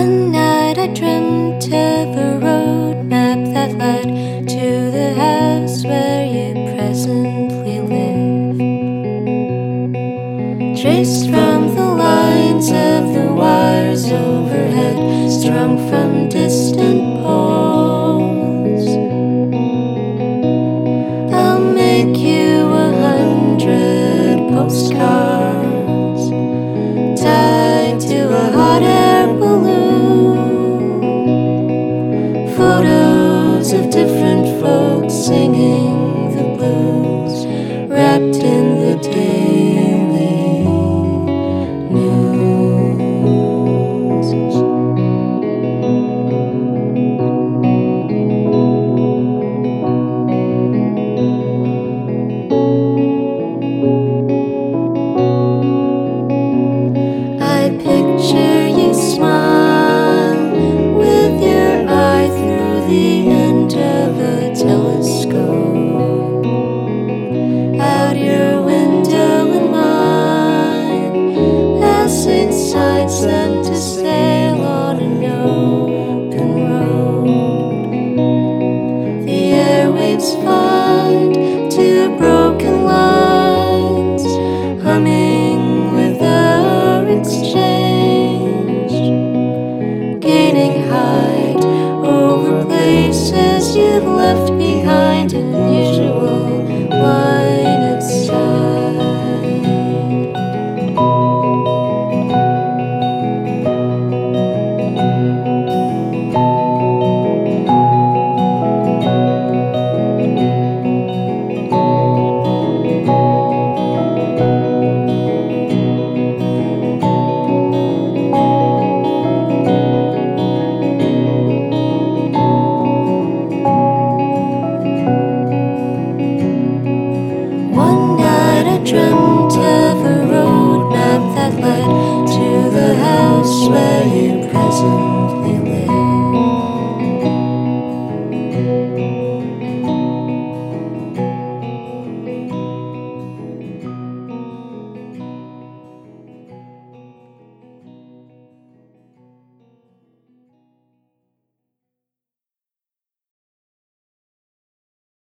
One night I dreamt of a road map that led to the house where you presently live. Traced from the lines of the wires overhead, strung from singing the blues, wrapped in the daily news. I picture two broken lines, humming with our exchange, gaining height over places you've left